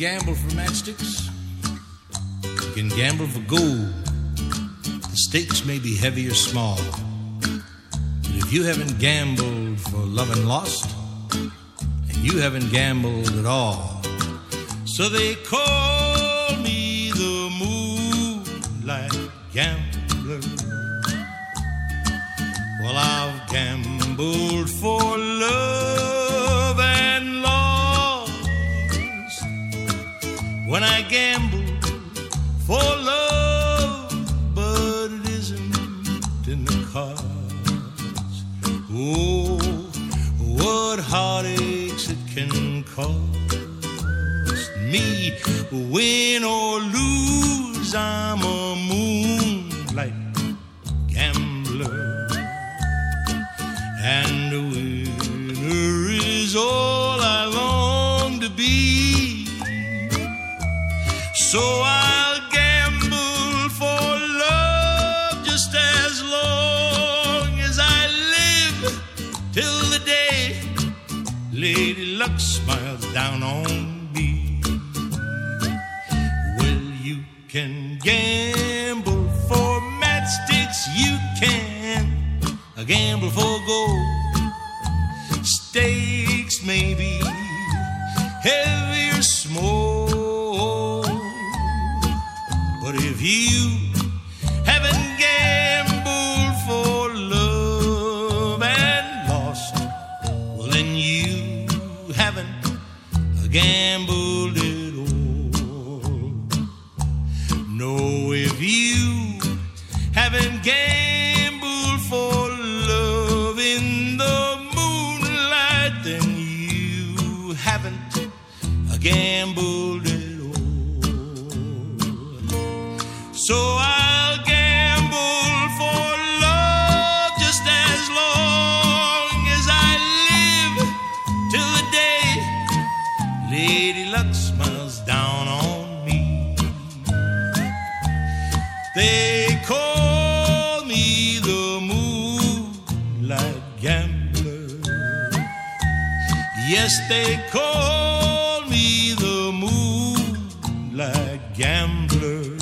gamble for matchsticks. You can gamble for gold. The stakes may be heavy or small. But if you haven't gambled for love and lost, and you haven't gambled at all, so they call me the moonlight gambler. Well, I've for love, but it isn't in the cards. Oh, what heartaches it can cost me. Win or lose, I'm a moonlight gambler. And a winner is all I long to be. So I'll long as I live till the day Lady Luck smiles down on me. Well, you can gamble for matchsticks, you can gamble for gold. Stakes may well, then you haven't gambled at all. No, if you haven't gambled for love in the moonlight, then you haven't gambled at all. So I'll down on me. They call me the moonlight gambler. Yes, they call me the moonlight gambler.